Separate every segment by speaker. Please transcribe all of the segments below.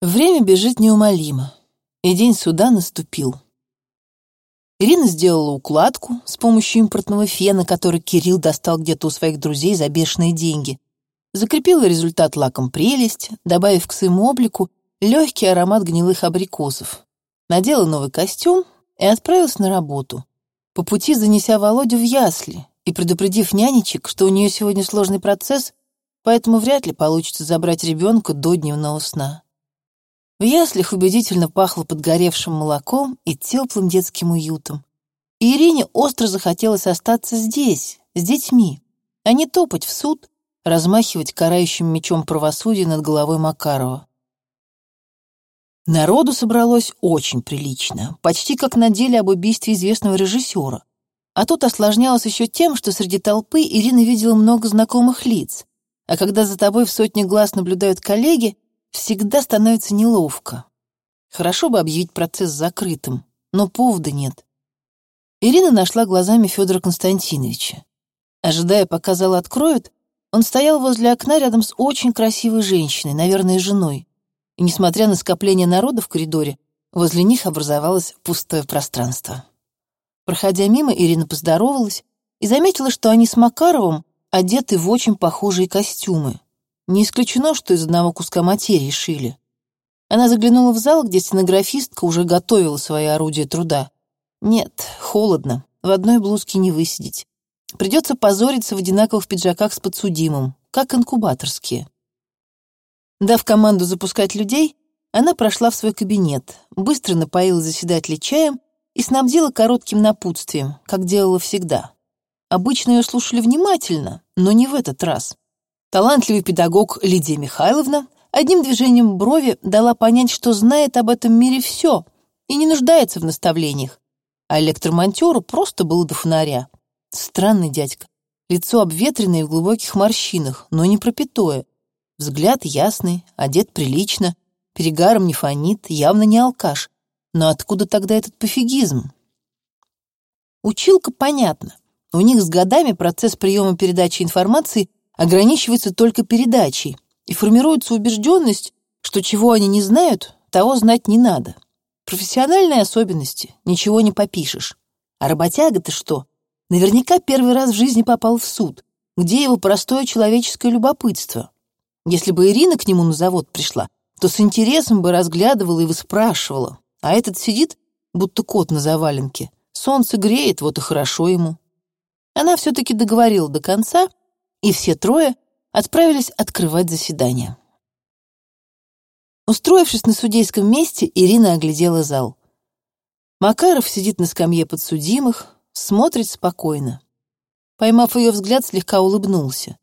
Speaker 1: Время бежит неумолимо, и день суда наступил. Ирина сделала укладку с помощью импортного фена, который Кирилл достал где-то у своих друзей за бешеные деньги. Закрепила результат лаком прелесть, добавив к своему облику легкий аромат гнилых абрикосов. Надела новый костюм и отправилась на работу. По пути занеся Володю в ясли и предупредив нянечек, что у нее сегодня сложный процесс, поэтому вряд ли получится забрать ребенка до дневного сна. В яслях убедительно пахло подгоревшим молоком и теплым детским уютом. И Ирине остро захотелось остаться здесь, с детьми, а не топать в суд, размахивать карающим мечом правосудия над головой Макарова. Народу собралось очень прилично, почти как на деле об убийстве известного режиссера. А тут осложнялось еще тем, что среди толпы Ирина видела много знакомых лиц, а когда за тобой в сотни глаз наблюдают коллеги, Всегда становится неловко. Хорошо бы объявить процесс закрытым, но повода нет. Ирина нашла глазами Федора Константиновича. Ожидая, пока зал откроют, он стоял возле окна рядом с очень красивой женщиной, наверное, женой. И, несмотря на скопление народа в коридоре, возле них образовалось пустое пространство. Проходя мимо, Ирина поздоровалась и заметила, что они с Макаровым одеты в очень похожие костюмы. Не исключено, что из одного куска материи шили. Она заглянула в зал, где стенографистка уже готовила свои орудия труда. Нет, холодно, в одной блузке не высидеть. Придется позориться в одинаковых пиджаках с подсудимым, как инкубаторские. Дав команду запускать людей, она прошла в свой кабинет, быстро напоила заседателей чаем и снабдила коротким напутствием, как делала всегда. Обычно ее слушали внимательно, но не в этот раз. Талантливый педагог Лидия Михайловна одним движением брови дала понять, что знает об этом мире все и не нуждается в наставлениях. А электромонтеру просто было до фонаря. Странный дядька. Лицо обветренное в глубоких морщинах, но не пропитое. Взгляд ясный, одет прилично, перегаром не фонит, явно не алкаш. Но откуда тогда этот пофигизм? Училка понятно. У них с годами процесс приема передачи информации ограничивается только передачей, и формируется убежденность, что чего они не знают, того знать не надо. Профессиональные особенности, ничего не попишешь. А работяга-то что? Наверняка первый раз в жизни попал в суд. Где его простое человеческое любопытство? Если бы Ирина к нему на завод пришла, то с интересом бы разглядывала и выспрашивала. А этот сидит, будто кот на заваленке. Солнце греет, вот и хорошо ему. Она все-таки договорила до конца и все трое отправились открывать заседание. Устроившись на судейском месте, Ирина оглядела зал. Макаров сидит на скамье подсудимых, смотрит спокойно. Поймав ее взгляд, слегка улыбнулся.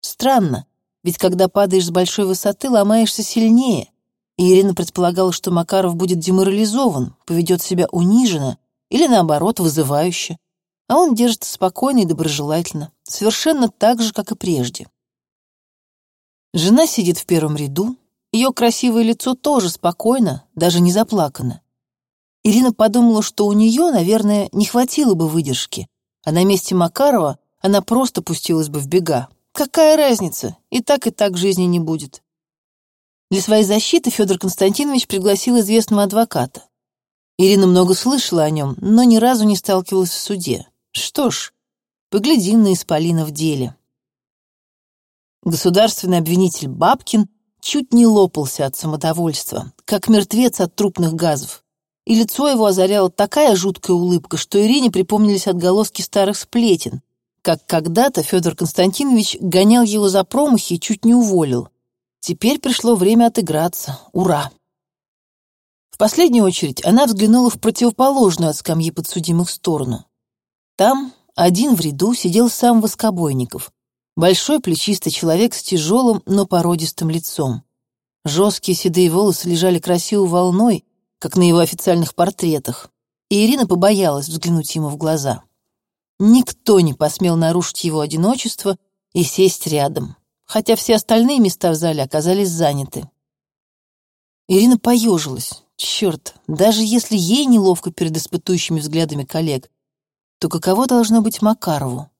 Speaker 1: Странно, ведь когда падаешь с большой высоты, ломаешься сильнее. И Ирина предполагала, что Макаров будет деморализован, поведет себя униженно или, наоборот, вызывающе а он держится спокойно и доброжелательно, совершенно так же, как и прежде. Жена сидит в первом ряду, ее красивое лицо тоже спокойно, даже не заплакано. Ирина подумала, что у нее, наверное, не хватило бы выдержки, а на месте Макарова она просто пустилась бы в бега. Какая разница? И так, и так жизни не будет. Для своей защиты Федор Константинович пригласил известного адвоката. Ирина много слышала о нем, но ни разу не сталкивалась в суде. Что ж, поглядим на Исполина в деле. Государственный обвинитель Бабкин чуть не лопался от самодовольства, как мертвец от трупных газов. И лицо его озаряла такая жуткая улыбка, что Ирине припомнились отголоски старых сплетен, как когда-то Федор Константинович гонял его за промахи и чуть не уволил. Теперь пришло время отыграться. Ура! В последнюю очередь она взглянула в противоположную от скамьи подсудимых сторону. Там, один в ряду, сидел сам Воскобойников, большой плечистый человек с тяжелым, но породистым лицом. Жесткие седые волосы лежали красивой волной, как на его официальных портретах, и Ирина побоялась взглянуть ему в глаза. Никто не посмел нарушить его одиночество и сесть рядом, хотя все остальные места в зале оказались заняты. Ирина поежилась. Черт, даже если ей неловко перед испытующими взглядами коллег, то каково должно быть Макарову?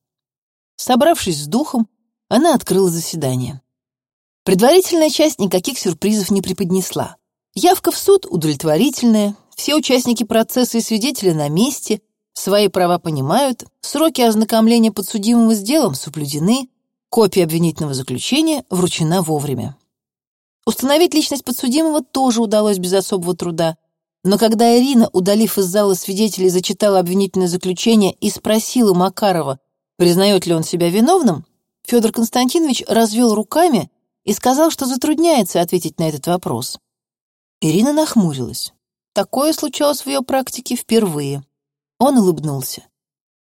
Speaker 1: Собравшись с духом, она открыла заседание. Предварительная часть никаких сюрпризов не преподнесла. Явка в суд удовлетворительная, все участники процесса и свидетели на месте, свои права понимают, сроки ознакомления подсудимого с делом соблюдены, копия обвинительного заключения вручена вовремя. Установить личность подсудимого тоже удалось без особого труда. Но когда Ирина, удалив из зала свидетелей, зачитала обвинительное заключение и спросила Макарова, признает ли он себя виновным, Федор Константинович развел руками и сказал, что затрудняется ответить на этот вопрос. Ирина нахмурилась. Такое случалось в ее практике впервые. Он улыбнулся.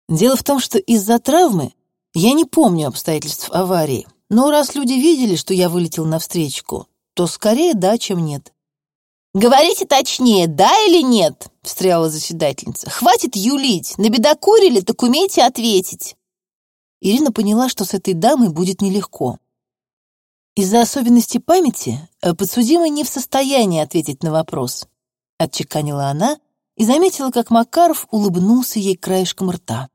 Speaker 1: Дело в том, что из-за травмы я не помню обстоятельств аварии, но раз люди видели, что я вылетел навстречу, то скорее да, чем нет. «Говорите точнее, да или нет?» — встряла заседательница. «Хватит юлить. Набедокурили, так умейте ответить». Ирина поняла, что с этой дамой будет нелегко. Из-за особенностей памяти э, подсудимый не в состоянии ответить на вопрос. Отчеканила она и заметила, как Макаров улыбнулся ей краешком рта.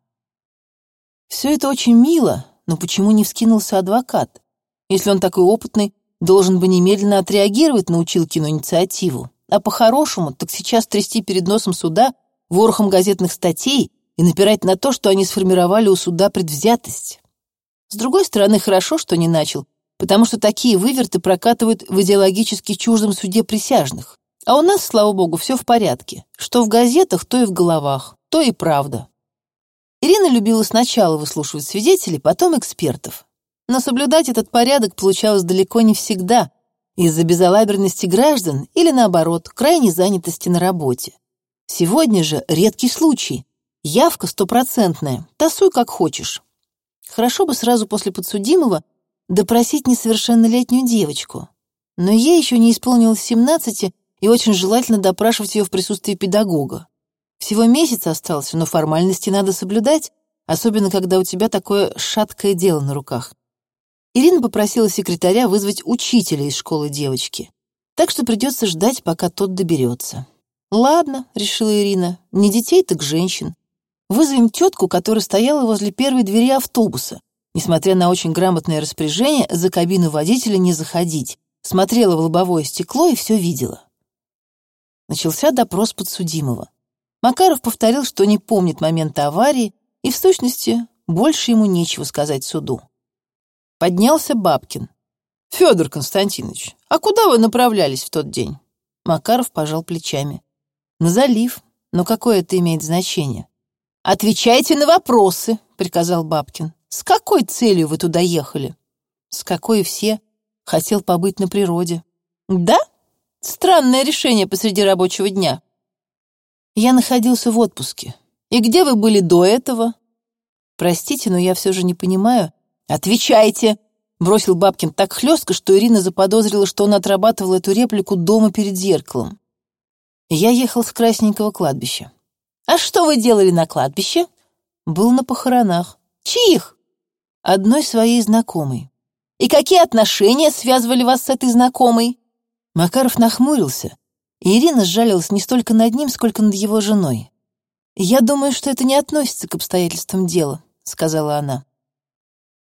Speaker 1: Все это очень мило, но почему не вскинулся адвокат? Если он такой опытный, должен бы немедленно отреагировать на Училкину инициативу. А по-хорошему, так сейчас трясти перед носом суда ворохом газетных статей и напирать на то, что они сформировали у суда предвзятость. С другой стороны, хорошо, что не начал, потому что такие выверты прокатывают в идеологически чуждом суде присяжных. А у нас, слава богу, все в порядке. Что в газетах, то и в головах, то и правда. Ирина любила сначала выслушивать свидетелей, потом экспертов. Но соблюдать этот порядок получалось далеко не всегда из-за безалаберности граждан или, наоборот, крайней занятости на работе. Сегодня же редкий случай. Явка стопроцентная, тасуй как хочешь. Хорошо бы сразу после подсудимого допросить несовершеннолетнюю девочку. Но ей еще не исполнилось 17, и очень желательно допрашивать ее в присутствии педагога. Всего месяц остался, но формальности надо соблюдать, особенно когда у тебя такое шаткое дело на руках. Ирина попросила секретаря вызвать учителя из школы девочки, так что придется ждать, пока тот доберется. «Ладно», — решила Ирина, — «не детей, так женщин. Вызовем тетку, которая стояла возле первой двери автобуса. Несмотря на очень грамотное распоряжение, за кабину водителя не заходить. Смотрела в лобовое стекло и все видела. Начался допрос подсудимого. Макаров повторил, что не помнит момента аварии, и, в сущности, больше ему нечего сказать суду. Поднялся Бабкин. «Федор Константинович, а куда вы направлялись в тот день?» Макаров пожал плечами. «На залив. Но какое это имеет значение?» «Отвечайте на вопросы», — приказал Бабкин. «С какой целью вы туда ехали?» «С какой все. Хотел побыть на природе». «Да? Странное решение посреди рабочего дня». «Я находился в отпуске. И где вы были до этого?» «Простите, но я все же не понимаю, «Отвечайте!» — бросил Бабкин так хлестко, что Ирина заподозрила, что он отрабатывал эту реплику дома перед зеркалом. Я ехал с Красненького кладбища. «А что вы делали на кладбище?» «Был на похоронах». «Чьих?» «Одной своей знакомой». «И какие отношения связывали вас с этой знакомой?» Макаров нахмурился, и Ирина сжалилась не столько над ним, сколько над его женой. «Я думаю, что это не относится к обстоятельствам дела», — сказала она.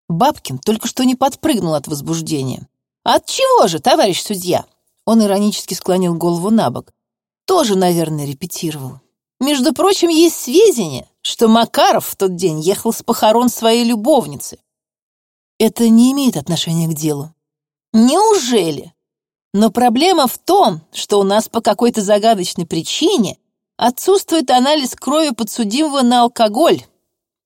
Speaker 1: Бабкин только что не подпрыгнул от возбуждения. «От чего же, товарищ судья?» Он иронически склонил голову на бок. «Тоже, наверное, репетировал. Между прочим, есть сведения, что Макаров в тот день ехал с похорон своей любовницы. Это не имеет отношения к делу. Неужели? Но проблема в том, что у нас по какой-то загадочной причине отсутствует анализ крови подсудимого на алкоголь,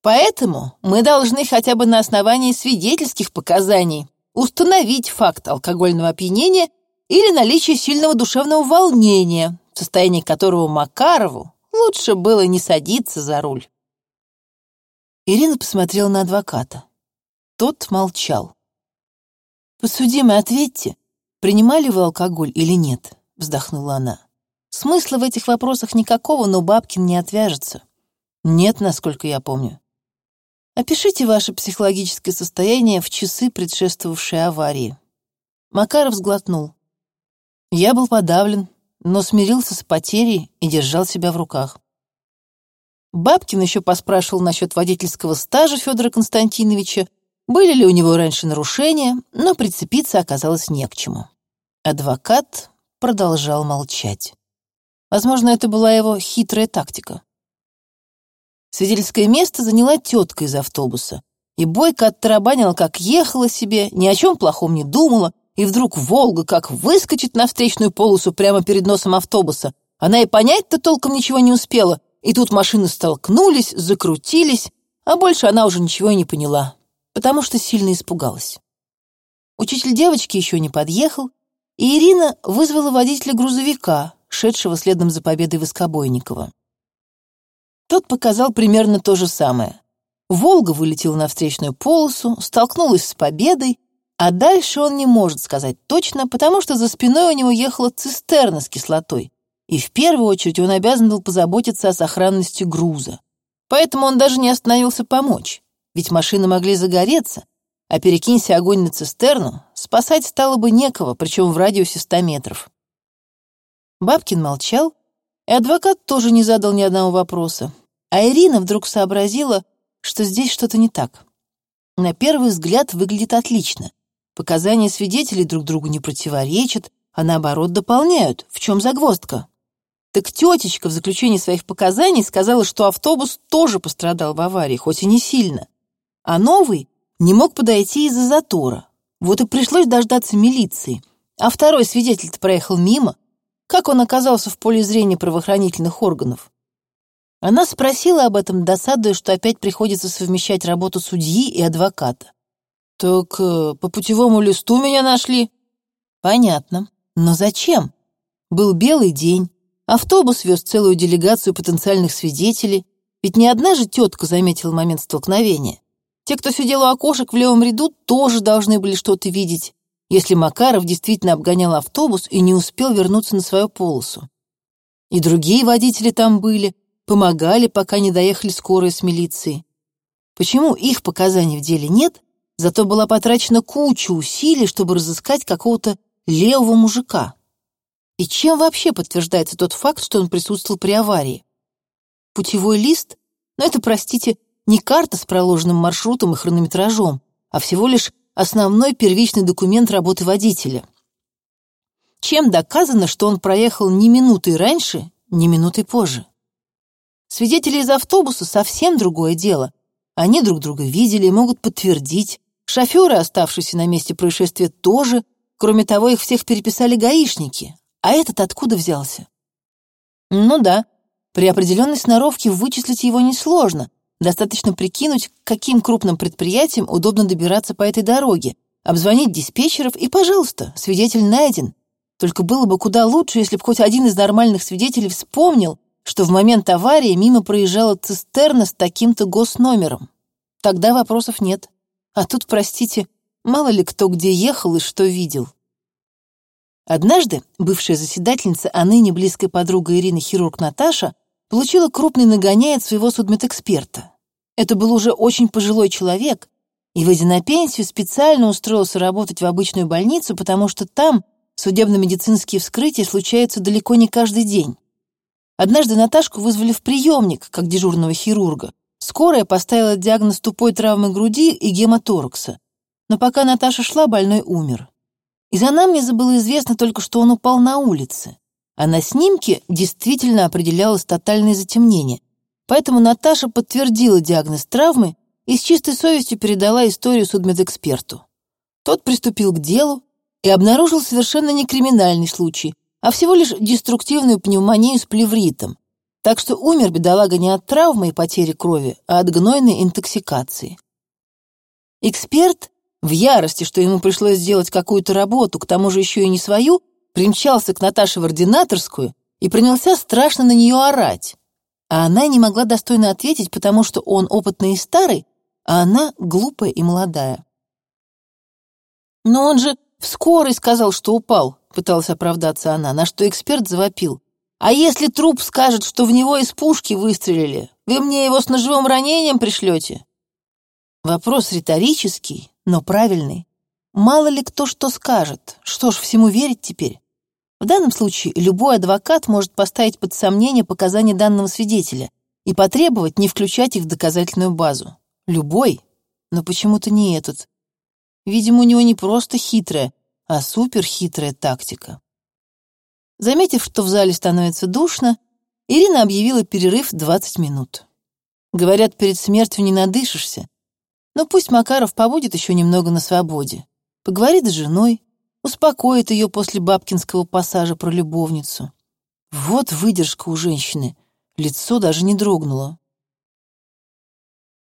Speaker 1: Поэтому мы должны хотя бы на основании свидетельских показаний установить факт алкогольного опьянения или наличие сильного душевного волнения, в состоянии которого Макарову лучше было не садиться за руль. Ирина посмотрела на адвоката. Тот молчал. «Подсудимый, ответьте, принимали вы алкоголь или нет?» — вздохнула она. «Смысла в этих вопросах никакого, но Бабкин не отвяжется». «Нет, насколько я помню». Опишите ваше психологическое состояние в часы, предшествовавшие аварии. Макаров сглотнул. Я был подавлен, но смирился с потерей и держал себя в руках. Бабкин еще поспрашивал насчет водительского стажа Федора Константиновича, были ли у него раньше нарушения, но прицепиться оказалось не к чему. Адвокат продолжал молчать. Возможно, это была его хитрая тактика. Свидетельское место заняла тетка из автобуса. И Бойко оттарабанила, как ехала себе, ни о чем плохом не думала, и вдруг Волга как выскочит на встречную полосу прямо перед носом автобуса. Она и понять-то толком ничего не успела, и тут машины столкнулись, закрутились, а больше она уже ничего и не поняла, потому что сильно испугалась. Учитель девочки еще не подъехал, и Ирина вызвала водителя грузовика, шедшего следом за победой Воскобойникова. Тот показал примерно то же самое. Волга вылетела на встречную полосу, столкнулась с победой, а дальше он не может сказать точно, потому что за спиной у него ехала цистерна с кислотой, и в первую очередь он обязан был позаботиться о сохранности груза. Поэтому он даже не остановился помочь, ведь машины могли загореться, а перекинься огонь на цистерну, спасать стало бы некого, причем в радиусе ста метров. Бабкин молчал, и адвокат тоже не задал ни одного вопроса. А Ирина вдруг сообразила, что здесь что-то не так. На первый взгляд выглядит отлично. Показания свидетелей друг другу не противоречат, а наоборот дополняют. В чем загвоздка? Так тетечка в заключении своих показаний сказала, что автобус тоже пострадал в аварии, хоть и не сильно. А новый не мог подойти из-за затора. Вот и пришлось дождаться милиции. А второй свидетель-то проехал мимо. Как он оказался в поле зрения правоохранительных органов? Она спросила об этом, досадуя, что опять приходится совмещать работу судьи и адвоката. «Так э, по путевому листу меня нашли?» «Понятно. Но зачем? Был белый день, Автобус вез целую делегацию потенциальных свидетелей, ведь не одна же тетка заметила момент столкновения. Те, кто сидел у окошек в левом ряду, тоже должны были что-то видеть, если Макаров действительно обгонял автобус и не успел вернуться на свою полосу. И другие водители там были, помогали, пока не доехали скорые с милицией. Почему их показаний в деле нет, зато была потрачена куча усилий, чтобы разыскать какого-то левого мужика? И чем вообще подтверждается тот факт, что он присутствовал при аварии? Путевой лист? Но ну, это, простите, не карта с проложенным маршрутом и хронометражом, а всего лишь основной первичный документ работы водителя. Чем доказано, что он проехал ни минуты раньше, ни минуты позже? Свидетели из автобуса совсем другое дело. Они друг друга видели и могут подтвердить. Шоферы, оставшиеся на месте происшествия, тоже. Кроме того, их всех переписали гаишники. А этот откуда взялся? Ну да, при определенной сноровке вычислить его несложно. Достаточно прикинуть, каким крупным предприятиям удобно добираться по этой дороге, обзвонить диспетчеров и, пожалуйста, свидетель найден. Только было бы куда лучше, если бы хоть один из нормальных свидетелей вспомнил, что в момент аварии мимо проезжала цистерна с таким-то госномером. Тогда вопросов нет. А тут, простите, мало ли кто где ехал и что видел. Однажды бывшая заседательница, а ныне близкая подруга Ирины хирург Наташа, получила крупный нагоняй от своего судмедэксперта. Это был уже очень пожилой человек, и, выйдя на пенсию, специально устроился работать в обычную больницу, потому что там судебно-медицинские вскрытия случаются далеко не каждый день. Однажды Наташку вызвали в приемник, как дежурного хирурга. Скорая поставила диагноз тупой травмы груди и гемоторакса. Но пока Наташа шла, больной умер. Из анамнеза было известно только, что он упал на улице, а на снимке действительно определялось тотальное затемнение. Поэтому Наташа подтвердила диагноз травмы и с чистой совестью передала историю судмедэксперту. Тот приступил к делу и обнаружил совершенно не криминальный случай, а всего лишь деструктивную пневмонию с плевритом. Так что умер бедолага не от травмы и потери крови, а от гнойной интоксикации. Эксперт в ярости, что ему пришлось сделать какую-то работу, к тому же еще и не свою, примчался к Наташе в ординаторскую и принялся страшно на нее орать. А она не могла достойно ответить, потому что он опытный и старый, а она глупая и молодая. «Но он же в скорой сказал, что упал», — пыталась оправдаться она, на что эксперт завопил. «А если труп скажет, что в него из пушки выстрелили, вы мне его с ножевым ранением пришлете?» Вопрос риторический, но правильный. Мало ли кто что скажет, что ж, всему верить теперь? В данном случае любой адвокат может поставить под сомнение показания данного свидетеля и потребовать не включать их в доказательную базу. Любой, но почему-то не этот. Видимо, у него не просто хитрая, а суперхитрая тактика. Заметив, что в зале становится душно, Ирина объявила перерыв 20 минут. Говорят, перед смертью не надышишься. Но пусть Макаров побудет еще немного на свободе. Поговорит с женой, успокоит ее после бабкинского пассажа про любовницу. Вот выдержка у женщины. Лицо даже не дрогнуло.